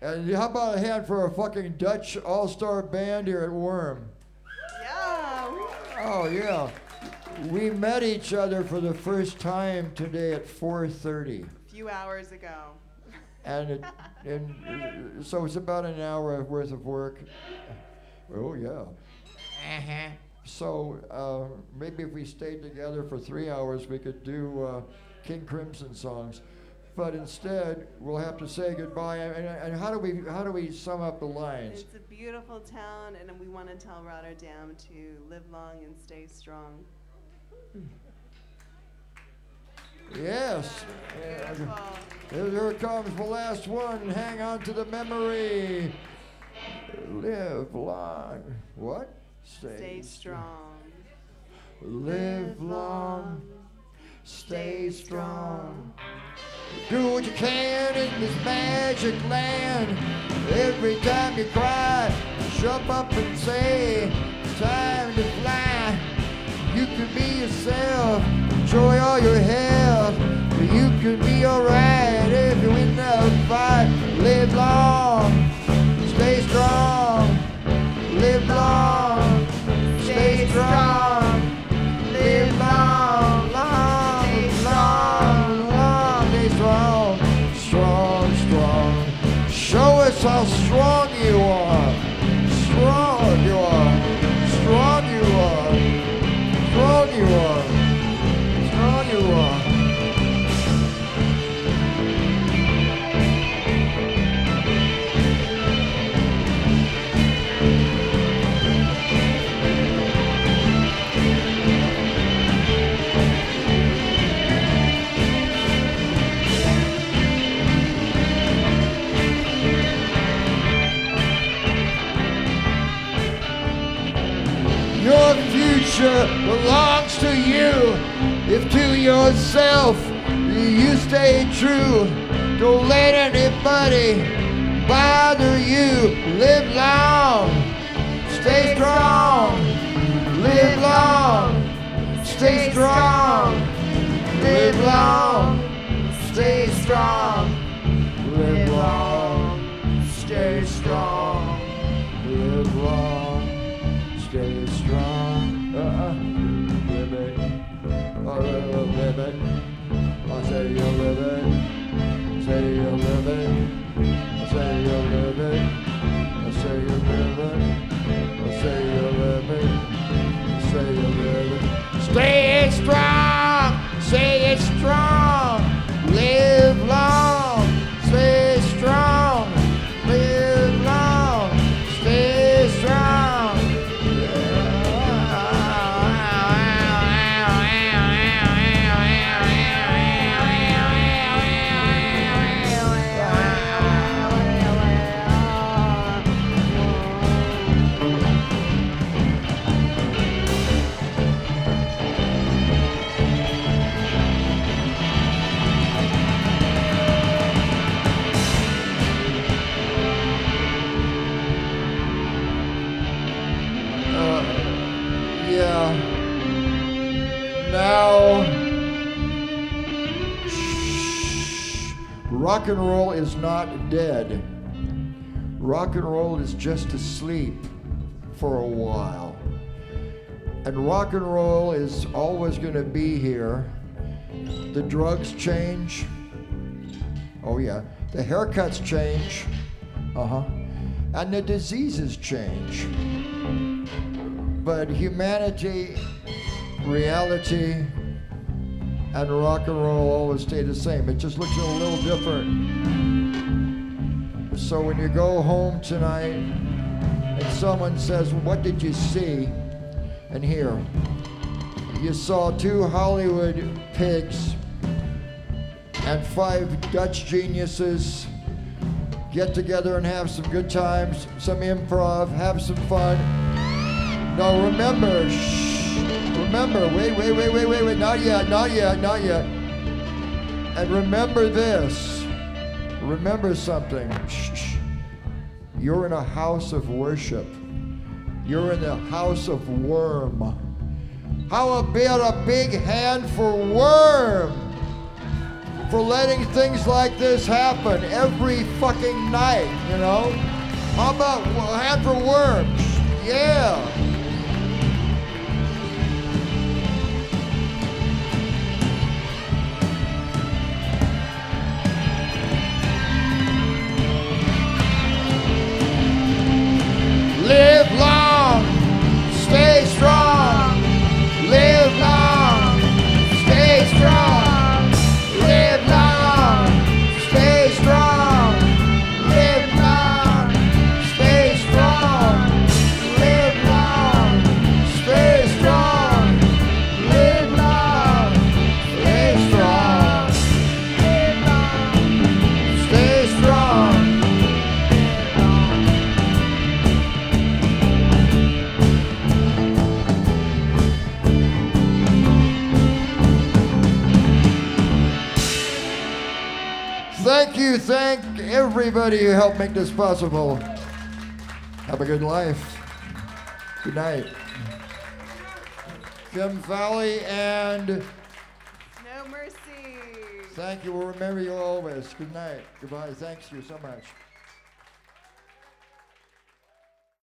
And how about a hand for a fucking Dutch all-star band here at Worm? Yeah. Oh yeah. We met each other for the first time today at 4:30. A few hours ago. And, it, and so it's about an hour worth of work. Oh yeah. Uh-huh. So uh, maybe if we stayed together for three hours, we could do uh, King Crimson songs. But instead, we'll have to say goodbye. And, and how do we how do we sum up the lines? It's a beautiful town, and we want to tell Rotterdam to live long and stay strong. Yes. Beautiful. Here, here comes the last one. Hang on to the memory. Live long. What? Stay strong. Live long. Stay strong. Do what you can in this magic land. Every time you cry, jump up and say, time to fly. You can be yourself, enjoy all your health. You can be alright if you win the fight. Live long, future belongs to you. If to yourself you stay true, don't let anybody bother you. Live long, stay strong. Live long, stay strong. Live long, say you're living, Say you live yeah. Now, shh. rock and roll is not dead. Rock and roll is just asleep for a while. And rock and roll is always going to be here. The drugs change. Oh, yeah. The haircuts change. Uh huh. And the diseases change but humanity, reality, and rock and roll always stay the same. It just looks a little different. So when you go home tonight and someone says, What did you see and hear? You saw two Hollywood pigs and five Dutch geniuses get together and have some good times, some improv, have some fun. Now remember, shh, remember, wait, wait, wait, wait, wait, wait, not yet, not yet, not yet. And remember this. Remember something. Shh, shh. You're in a house of worship. You're in the house of worm. How about a big hand for worm? for letting things like this happen every fucking night, you know? How about a hand for worms? Yeah. Thank you, thank everybody who helped make this possible. Have a good life. Good night. Jim Valley and No mercy. thank you. We'll remember you always. Good night. Goodbye. Thanks you so much.